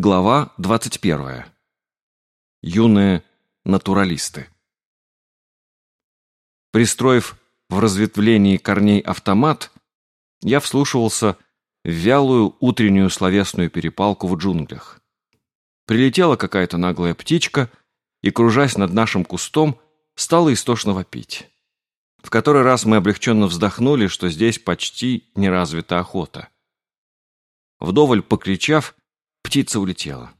Глава 21. Юные натуралисты. Пристроив в разветвлении корней автомат, я вслушивался в вялую утреннюю словесную перепалку в джунглях. Прилетела какая-то наглая птичка и, кружась над нашим кустом, стала истошно вопить. В который раз мы облегченно вздохнули, что здесь почти не развита охота. Вдоволь покричав, птица улетела.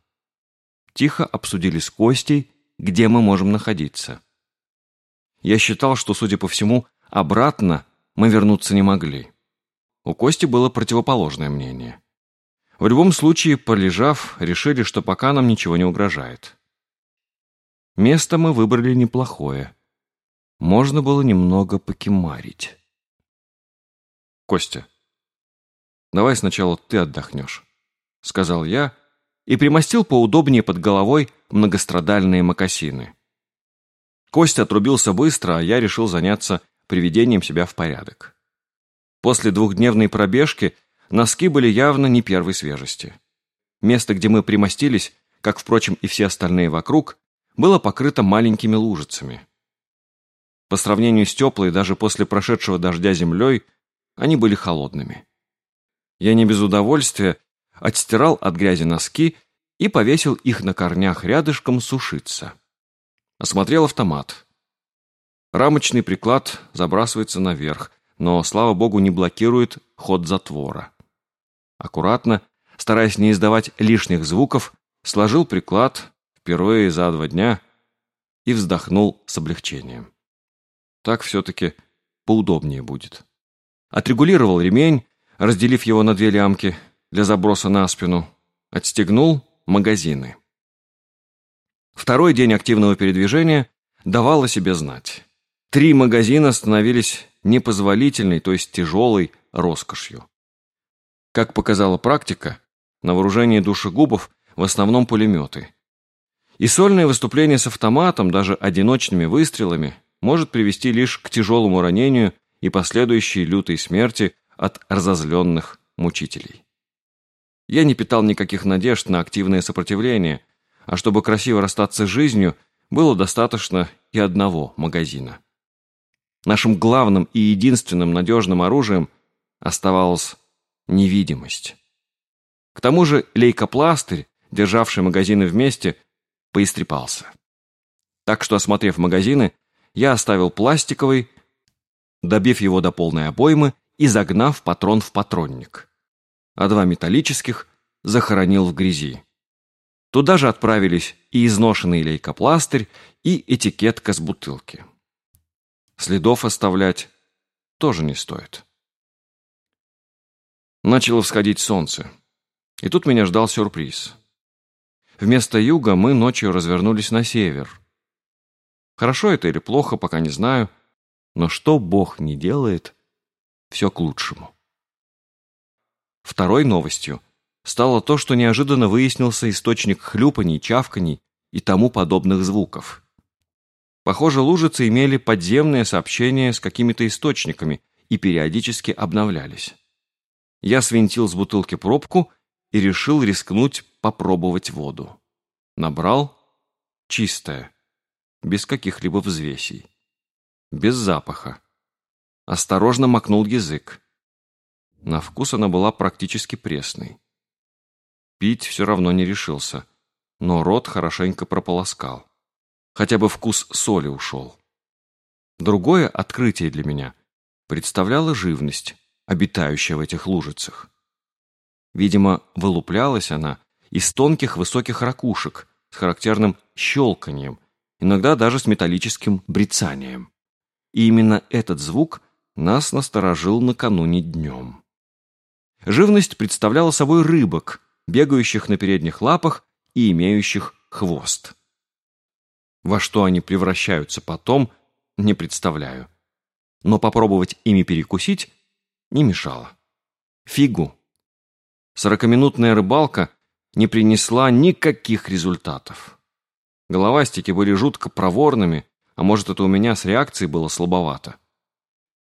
Тихо обсудили с Костей, где мы можем находиться. Я считал, что, судя по всему, обратно мы вернуться не могли. У Кости было противоположное мнение. В любом случае, полежав, решили, что пока нам ничего не угрожает. Место мы выбрали неплохое. Можно было немного покемарить. «Костя, давай сначала ты отдохнешь», — сказал я и примостил поудобнее под головой многострадальные мокасины. Костя отрубился быстро, а я решил заняться приведением себя в порядок. После двухдневной пробежки носки были явно не первой свежести. Место, где мы примостились, как, впрочем, и все остальные вокруг, было покрыто маленькими лужицами. По сравнению с теплой, даже после прошедшего дождя землей, они были холодными. Я не без удовольствия отстирал от грязи носки и повесил их на корнях рядышком сушиться. Осмотрел автомат. Рамочный приклад забрасывается наверх, но, слава богу, не блокирует ход затвора. Аккуратно, стараясь не издавать лишних звуков, сложил приклад впервые за два дня и вздохнул с облегчением. Так все-таки поудобнее будет. Отрегулировал ремень, разделив его на две лямки для заброса на спину, отстегнул магазины. Второй день активного передвижения давал о себе знать. Три магазина становились непозволительной, то есть тяжелой, роскошью. Как показала практика, на вооружении душегубов в основном пулеметы. И сольное выступление с автоматом, даже одиночными выстрелами, может привести лишь к тяжелому ранению и последующей лютой смерти от разозленных мучителей. Я не питал никаких надежд на активное сопротивление, а чтобы красиво расстаться с жизнью, было достаточно и одного магазина. Нашим главным и единственным надежным оружием оставалась невидимость. К тому же лейкопластырь, державший магазины вместе, поистрепался. Так что, осмотрев магазины, я оставил пластиковый, добив его до полной обоймы и загнав патрон в патронник а два металлических захоронил в грязи. Туда же отправились и изношенный лейкопластырь, и этикетка с бутылки. Следов оставлять тоже не стоит. Начало всходить солнце. И тут меня ждал сюрприз. Вместо юга мы ночью развернулись на север. Хорошо это или плохо, пока не знаю, но что Бог не делает, все к лучшему. Второй новостью стало то, что неожиданно выяснился источник хлюпаний, чавканий и тому подобных звуков. Похоже, лужицы имели подземные сообщения с какими-то источниками и периодически обновлялись. Я свинтил с бутылки пробку и решил рискнуть попробовать воду. Набрал чистая, без каких-либо взвесей, без запаха. Осторожно макнул язык. На вкус она была практически пресной. Пить все равно не решился, но рот хорошенько прополоскал. Хотя бы вкус соли ушел. Другое открытие для меня представляла живность, обитающая в этих лужицах. Видимо, вылуплялась она из тонких высоких ракушек с характерным щелканьем, иногда даже с металлическим брецанием. И именно этот звук нас насторожил накануне днем. Живность представляла собой рыбок, бегающих на передних лапах и имеющих хвост. Во что они превращаются потом, не представляю. Но попробовать ими перекусить не мешало. Фигу. Сорокаминутная рыбалка не принесла никаких результатов. Головастики были жутко проворными, а может, это у меня с реакцией было слабовато.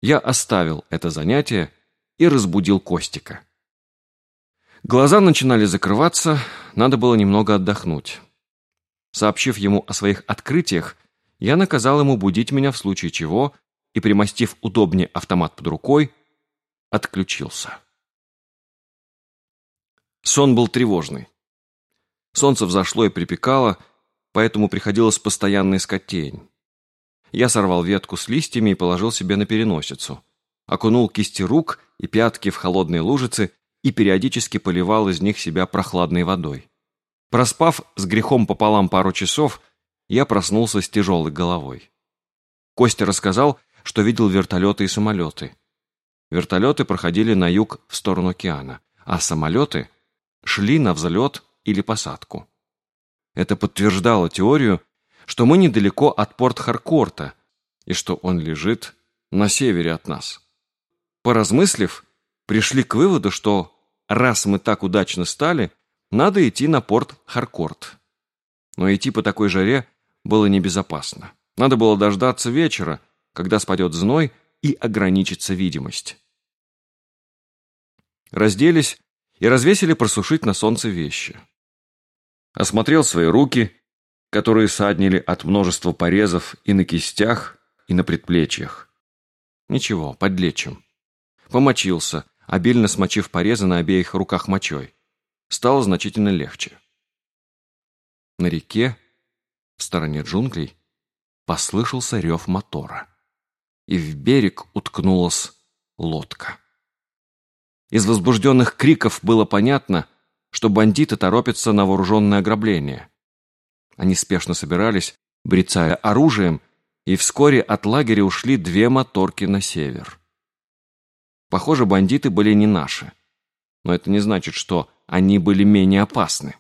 Я оставил это занятие и разбудил Костика. Глаза начинали закрываться, надо было немного отдохнуть. Сообщив ему о своих открытиях, я наказал ему будить меня в случае чего и, примостив удобнее автомат под рукой, отключился. Сон был тревожный. Солнце взошло и припекало, поэтому приходилось постоянно искать тень. Я сорвал ветку с листьями и положил себе на переносицу. Окунул кисти рук и пятки в холодные лужицы и периодически поливал из них себя прохладной водой. Проспав с грехом пополам пару часов, я проснулся с тяжелой головой. Костя рассказал, что видел вертолеты и самолеты. Вертолеты проходили на юг в сторону океана, а самолеты шли на взлет или посадку. Это подтверждало теорию, что мы недалеко от порт Харкорта и что он лежит на севере от нас. Поразмыслив, пришли к выводу, что раз мы так удачно стали, надо идти на порт Харкорт. Но идти по такой жаре было небезопасно. Надо было дождаться вечера, когда спадет зной, и ограничится видимость. Разделись и развесили просушить на солнце вещи. Осмотрел свои руки, которые саднили от множества порезов и на кистях, и на предплечьях. Ничего, подлечим. Помочился, обильно смочив порезы на обеих руках мочой. Стало значительно легче. На реке, в стороне джунглей, послышался рев мотора. И в берег уткнулась лодка. Из возбужденных криков было понятно, что бандиты торопятся на вооруженное ограбление. Они спешно собирались, брецая оружием, и вскоре от лагеря ушли две моторки на север. Похоже, бандиты были не наши. Но это не значит, что они были менее опасны.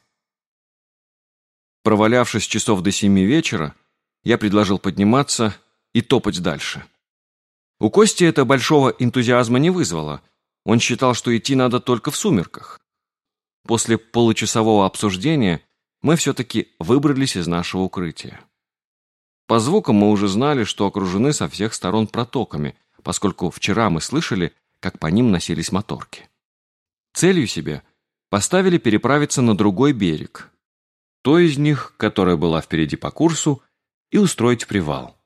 Провалявшись часов до семи вечера, я предложил подниматься и топать дальше. У Кости это большого энтузиазма не вызвало. Он считал, что идти надо только в сумерках. После получасового обсуждения мы все-таки выбрались из нашего укрытия. По звукам мы уже знали, что окружены со всех сторон протоками, поскольку вчера мы слышали, как по ним носились моторки. Целью себе поставили переправиться на другой берег, той из них, которая была впереди по курсу, и устроить привал.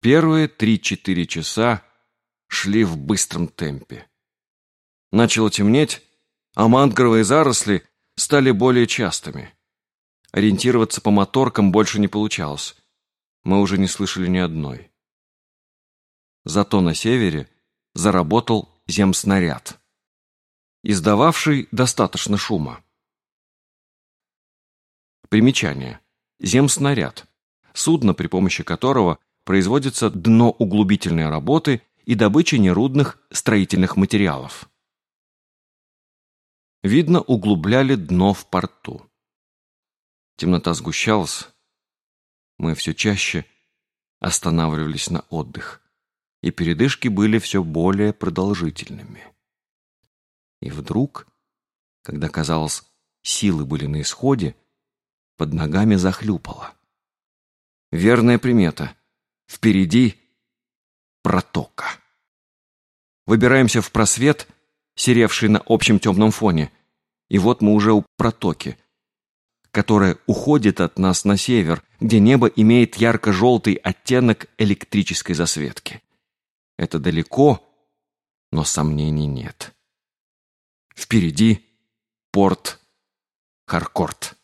Первые три-четыре часа шли в быстром темпе. Начало темнеть, а мангровые заросли стали более частыми. Ориентироваться по моторкам больше не получалось. Мы уже не слышали ни одной. Зато на севере заработал земснаряд, издававший достаточно шума. Примечание. Земснаряд. Судно, при помощи которого производятся дноуглубительные работы и добыча нерудных строительных материалов. Видно, углубляли дно в порту. Темнота сгущалась. Мы все чаще останавливались на отдых, и передышки были все более продолжительными. И вдруг, когда, казалось, силы были на исходе, под ногами захлюпало. Верная примета. Впереди протока. Выбираемся в просвет, серевший на общем темном фоне, и вот мы уже у протоки, которая уходит от нас на север, где небо имеет ярко-желтый оттенок электрической засветки. Это далеко, но сомнений нет. Впереди порт Харкорт.